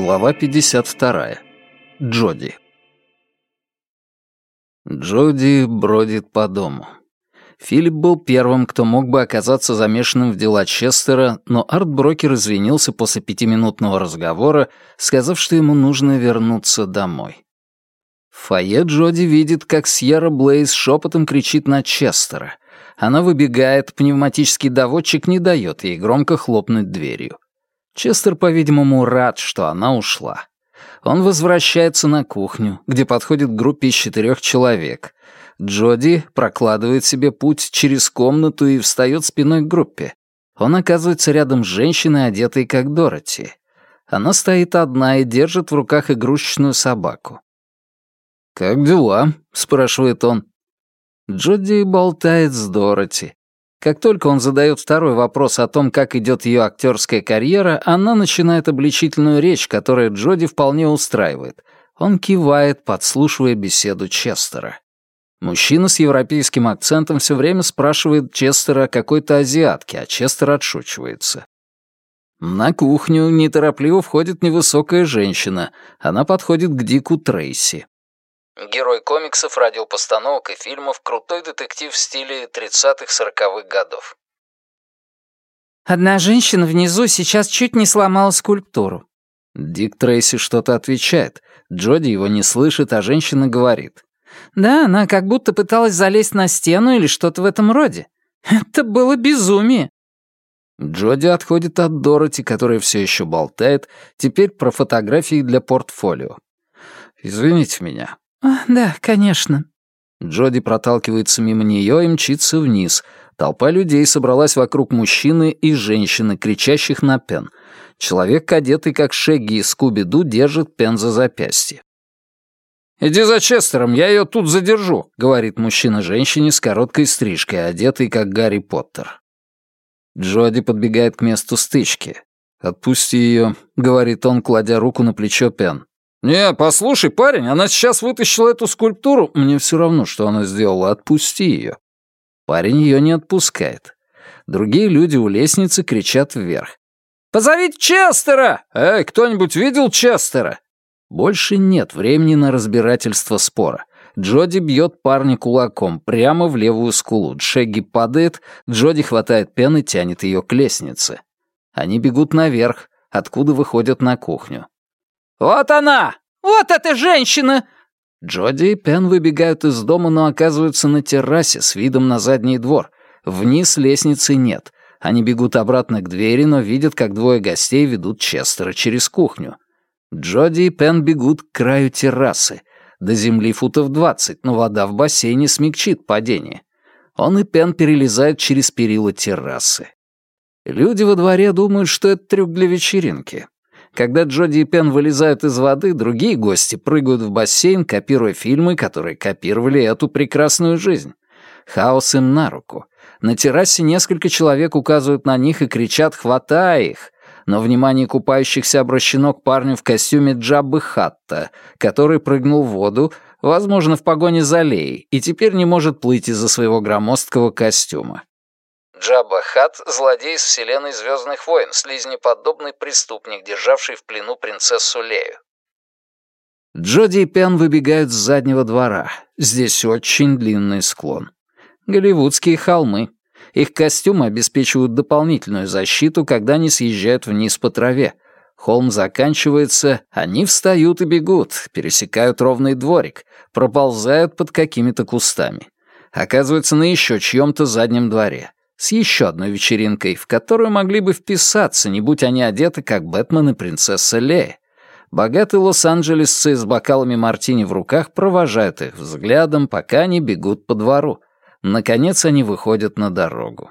Глава 52. Джоди. Джоди бродит по дому. Филипп был первым, кто мог бы оказаться замешанным в дела Честера, но арт-брокер извинился после пятиминутного разговора, сказав, что ему нужно вернуться домой. В фойе Джоди видит, как Сьерра Блейз шепотом кричит на Честера. Она выбегает, пневматический доводчик не дает ей громко хлопнуть дверью. Честер, по-видимому, рад, что она ушла. Он возвращается на кухню, где подходит к группе из четырех человек. Джоди прокладывает себе путь через комнату и встает спиной к группе. Он оказывается рядом с женщиной, одетой как Дороти. Она стоит одна и держит в руках игрушечную собаку. «Как дела?» — спрашивает он. Джоди болтает с Дороти. Как только он задает второй вопрос о том, как идет ее актерская карьера, она начинает обличительную речь, которая Джоди вполне устраивает. Он кивает, подслушивая беседу Честера. Мужчина с европейским акцентом все время спрашивает Честера о какой-то азиатке, а Честер отшучивается. На кухню неторопливо входит невысокая женщина. Она подходит к Дику Трейси. Герой комиксов, радиопостановок и фильмов, крутой детектив в стиле 30-40-х годов. Одна женщина внизу сейчас чуть не сломала скульптуру. Дик Трейси что-то отвечает. Джоди его не слышит, а женщина говорит. Да, она как будто пыталась залезть на стену или что-то в этом роде. Это было безумие. Джоди отходит от Дороти, которая все еще болтает, теперь про фотографии для портфолио. «Извините меня, «Да, конечно». Джоди проталкивается мимо нее и мчится вниз. Толпа людей собралась вокруг мужчины и женщины, кричащих на Пен. Человек, одетый как Шегги и Скуби-Ду, держит Пен за запястье. «Иди за Честером, я ее тут задержу», — говорит мужчина женщине с короткой стрижкой, одетый как Гарри Поттер. Джоди подбегает к месту стычки. «Отпусти ее», — говорит он, кладя руку на плечо Пен. «Не, послушай, парень, она сейчас вытащила эту скульптуру. Мне все равно, что она сделала. Отпусти ее». Парень ее не отпускает. Другие люди у лестницы кричат вверх. «Позовите Честера! Эй, кто-нибудь видел Честера?» Больше нет времени на разбирательство спора. Джоди бьет парня кулаком прямо в левую скулу. Джегги падает, Джоди хватает пен и тянет ее к лестнице. Они бегут наверх, откуда выходят на кухню. «Вот она! Вот эта женщина!» Джоди и Пен выбегают из дома, но оказываются на террасе с видом на задний двор. Вниз лестницы нет. Они бегут обратно к двери, но видят, как двое гостей ведут Честера через кухню. Джоди и Пен бегут к краю террасы. До земли футов двадцать, но вода в бассейне смягчит падение. Он и Пен перелезают через перила террасы. Люди во дворе думают, что это трюк для вечеринки. Когда Джоди и Пен вылезают из воды, другие гости прыгают в бассейн, копируя фильмы, которые копировали эту прекрасную жизнь. Хаос им на руку. На террасе несколько человек указывают на них и кричат «Хватай их!», но внимание купающихся обращено к парню в костюме Джаббы Хатта, который прыгнул в воду, возможно, в погоне за Леей, и теперь не может плыть из-за своего громоздкого костюма. Джабба Хат — злодей из вселенной Звездных войн, слизнеподобный преступник, державший в плену принцессу Лею. Джоди и Пен выбегают с заднего двора. Здесь очень длинный склон. Голливудские холмы. Их костюмы обеспечивают дополнительную защиту, когда они съезжают вниз по траве. Холм заканчивается, они встают и бегут, пересекают ровный дворик, проползают под какими-то кустами. Оказываются на еще чьем-то заднем дворе с еще одной вечеринкой, в которую могли бы вписаться, не будь они одеты, как Бэтмен и принцесса Лея. Богатые лос-анджелесцы с бокалами мартини в руках провожают их взглядом, пока они бегут по двору. Наконец они выходят на дорогу.